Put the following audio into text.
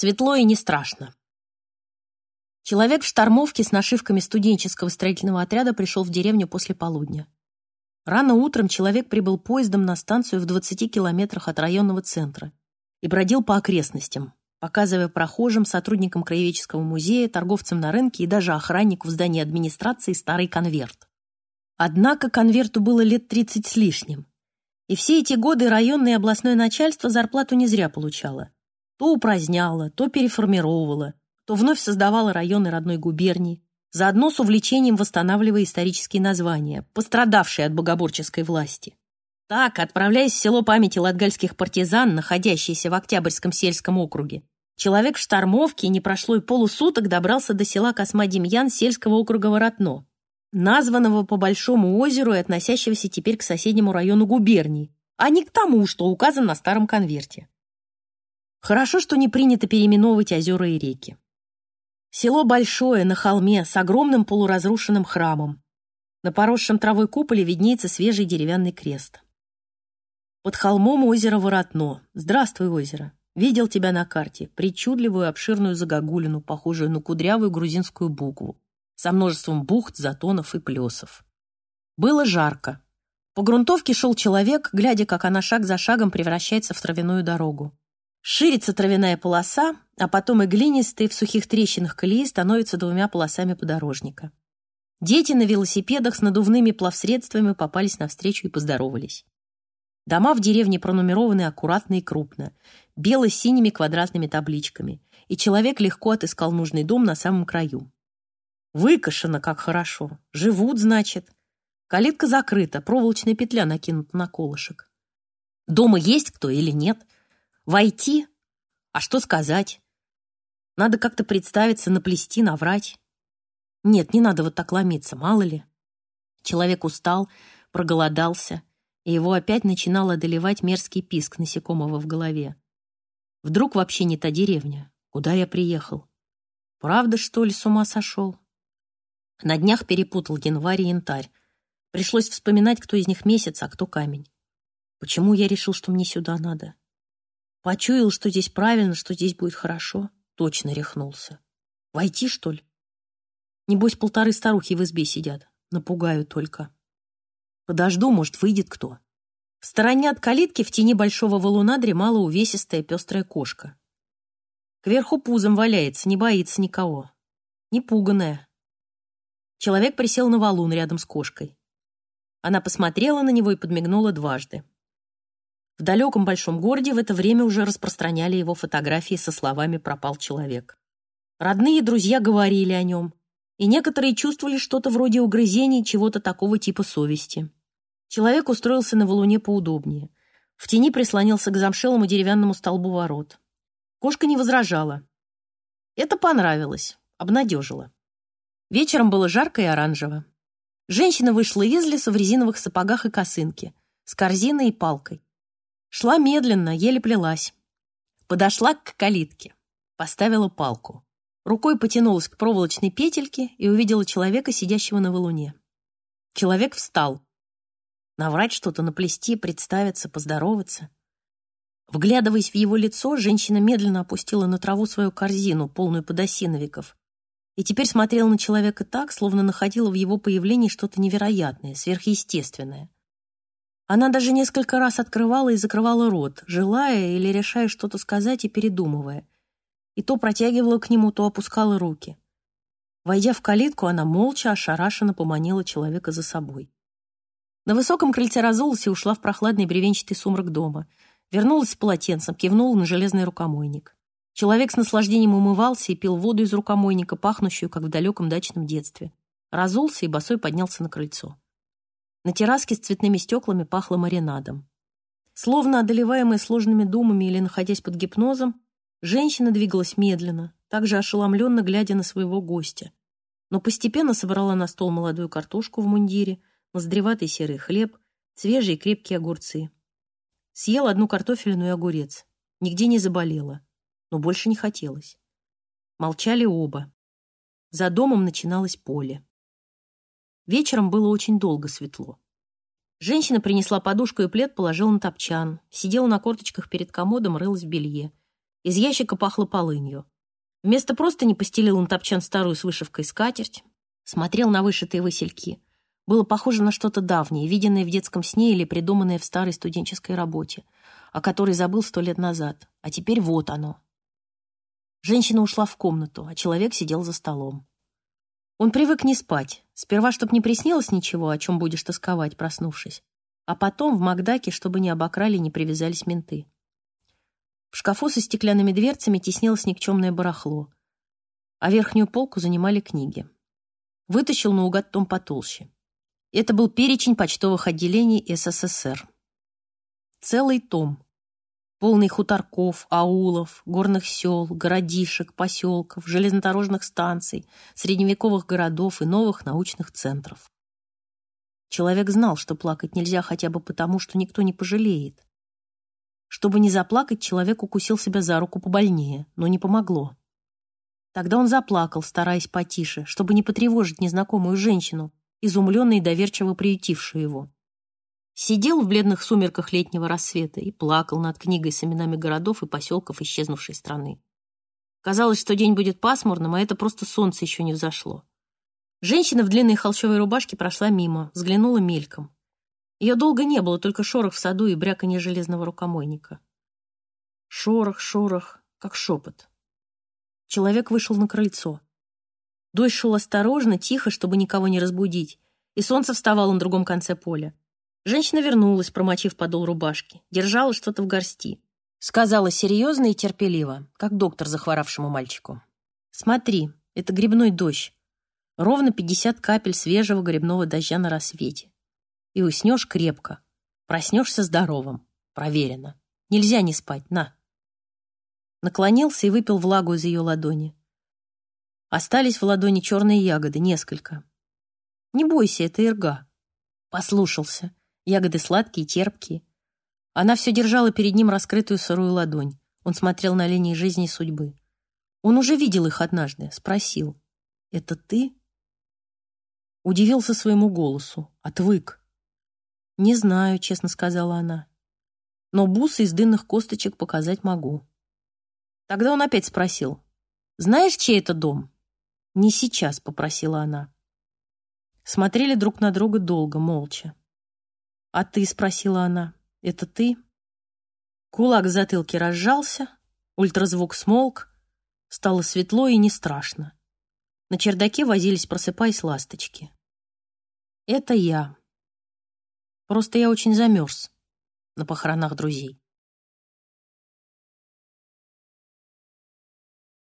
Светло и не страшно. Человек в штормовке с нашивками студенческого строительного отряда пришел в деревню после полудня. Рано утром человек прибыл поездом на станцию в 20 километрах от районного центра и бродил по окрестностям, показывая прохожим, сотрудникам краеведческого музея, торговцам на рынке и даже охраннику в здании администрации старый конверт. Однако конверту было лет 30 с лишним. И все эти годы районное и областное начальство зарплату не зря получало. То упраздняло, то переформировало, то вновь создавало районы родной губернии, заодно с увлечением восстанавливая исторические названия, пострадавшие от богоборческой власти. Так, отправляясь в село памяти латгальских партизан, находящееся в Октябрьском сельском округе, человек в штормовке не прошло и полусуток добрался до села Косма-Демьян сельского округа Воротно, названного по Большому озеру и относящегося теперь к соседнему району губернии, а не к тому, что указан на старом конверте. Хорошо, что не принято переименовывать озера и реки. Село большое, на холме, с огромным полуразрушенным храмом. На поросшем травой куполе виднеется свежий деревянный крест. Под холмом озеро Воротно. Здравствуй, озеро. Видел тебя на карте, причудливую обширную загогулину, похожую на кудрявую грузинскую букву, со множеством бухт, затонов и плесов. Было жарко. По грунтовке шел человек, глядя, как она шаг за шагом превращается в травяную дорогу. Ширится травяная полоса, а потом и глинистые в сухих трещинах колеи становятся двумя полосами подорожника. Дети на велосипедах с надувными плавсредствами попались навстречу и поздоровались. Дома в деревне пронумерованы аккуратно и крупно, бело-синими квадратными табличками, и человек легко отыскал нужный дом на самом краю. Выкошено, как хорошо. Живут, значит. Калитка закрыта, проволочная петля накинута на колышек. Дома есть кто или нет — Войти? А что сказать? Надо как-то представиться, наплести, наврать. Нет, не надо вот так ломиться, мало ли. Человек устал, проголодался, и его опять начинал одолевать мерзкий писк насекомого в голове. Вдруг вообще не та деревня, куда я приехал. Правда, что ли, с ума сошел? На днях перепутал январь и янтарь. Пришлось вспоминать, кто из них месяц, а кто камень. Почему я решил, что мне сюда надо? Почуял, что здесь правильно, что здесь будет хорошо. Точно рехнулся. Войти, что ли? Небось, полторы старухи в избе сидят. Напугаю только. Подожду, может, выйдет кто. В стороне от калитки в тени большого валуна дремала увесистая пестрая кошка. Кверху пузом валяется, не боится никого. Не пуганая. Человек присел на валун рядом с кошкой. Она посмотрела на него и подмигнула дважды. В далеком большом городе в это время уже распространяли его фотографии со словами «пропал человек». Родные и друзья говорили о нем, и некоторые чувствовали что-то вроде угрызений чего-то такого типа совести. Человек устроился на валуне поудобнее. В тени прислонился к замшелому деревянному столбу ворот. Кошка не возражала. Это понравилось, обнадежило. Вечером было жарко и оранжево. Женщина вышла из леса в резиновых сапогах и косынке, с корзиной и палкой. Шла медленно, еле плелась. Подошла к калитке, поставила палку. Рукой потянулась к проволочной петельке и увидела человека, сидящего на валуне. Человек встал. Наврать что-то, наплести, представиться, поздороваться. Вглядываясь в его лицо, женщина медленно опустила на траву свою корзину, полную подосиновиков, и теперь смотрела на человека так, словно находила в его появлении что-то невероятное, сверхъестественное. Она даже несколько раз открывала и закрывала рот, желая или решая что-то сказать и передумывая. И то протягивала к нему, то опускала руки. Войдя в калитку, она молча, ошарашенно поманила человека за собой. На высоком крыльце разулась и ушла в прохладный бревенчатый сумрак дома. Вернулась с полотенцем, кивнула на железный рукомойник. Человек с наслаждением умывался и пил воду из рукомойника, пахнущую, как в далеком дачном детстве. Разулся и босой поднялся на крыльцо. На терраске с цветными стеклами пахло маринадом. Словно одолеваемая сложными думами или находясь под гипнозом, женщина двигалась медленно, также ошеломленно глядя на своего гостя. Но постепенно собрала на стол молодую картошку в мундире, ноздреватый серый хлеб, свежие крепкие огурцы. Съел одну картофелину и огурец. Нигде не заболела, но больше не хотелось. Молчали оба. За домом начиналось поле. Вечером было очень долго светло. Женщина принесла подушку и плед, положила на топчан, сидела на корточках перед комодом, рылась в белье. Из ящика пахло полынью. Вместо просто не постелил он топчан старую с вышивкой скатерть, смотрел на вышитые васильки. Было похоже на что-то давнее, виденное в детском сне или придуманное в старой студенческой работе, о которой забыл сто лет назад. А теперь вот оно. Женщина ушла в комнату, а человек сидел за столом. Он привык не спать. Сперва, чтоб не приснилось ничего, о чем будешь тосковать, проснувшись. А потом в Макдаке, чтобы не обокрали, не привязались менты. В шкафу со стеклянными дверцами теснилось никчемное барахло, а верхнюю полку занимали книги. Вытащил наугад том потолще. Это был перечень почтовых отделений СССР. Целый том, полный хуторков, аулов, горных сел, городишек, поселков, железнодорожных станций, средневековых городов и новых научных центров. Человек знал, что плакать нельзя хотя бы потому, что никто не пожалеет. Чтобы не заплакать, человек укусил себя за руку побольнее, но не помогло. Тогда он заплакал, стараясь потише, чтобы не потревожить незнакомую женщину, изумленно и доверчиво приютившую его. Сидел в бледных сумерках летнего рассвета и плакал над книгой с именами городов и поселков исчезнувшей страны. Казалось, что день будет пасмурным, а это просто солнце еще не взошло. Женщина в длинной холщовой рубашке прошла мимо, взглянула мельком. Ее долго не было, только шорох в саду и бряканье железного рукомойника. Шорох, шорох, как шепот. Человек вышел на крыльцо. Дождь шел осторожно, тихо, чтобы никого не разбудить, и солнце вставало на другом конце поля. Женщина вернулась, промочив подол рубашки, держала что-то в горсти. Сказала серьезно и терпеливо, как доктор захворавшему мальчику. «Смотри, это грибной дождь. Ровно пятьдесят капель свежего грибного дождя на рассвете и уснешь крепко. Проснешься здоровым. Проверено. Нельзя не спать, на. Наклонился и выпил влагу из ее ладони. Остались в ладони черные ягоды, несколько. Не бойся, это ирга. Послушался. Ягоды сладкие, терпкие. Она все держала перед ним раскрытую сырую ладонь. Он смотрел на линии жизни и судьбы. Он уже видел их однажды, спросил. «Это ты?» Удивился своему голосу, отвык. «Не знаю», — честно сказала она. «Но бусы из дынных косточек показать могу». Тогда он опять спросил. «Знаешь, чей это дом?» «Не сейчас», — попросила она. Смотрели друг на друга долго, молча. «А ты?» — спросила она. «Это ты?» Кулак в затылке разжался, ультразвук смолк, стало светло и не страшно. На чердаке возились, просыпаясь, ласточки. «Это я», Просто я очень замерз на похоронах друзей.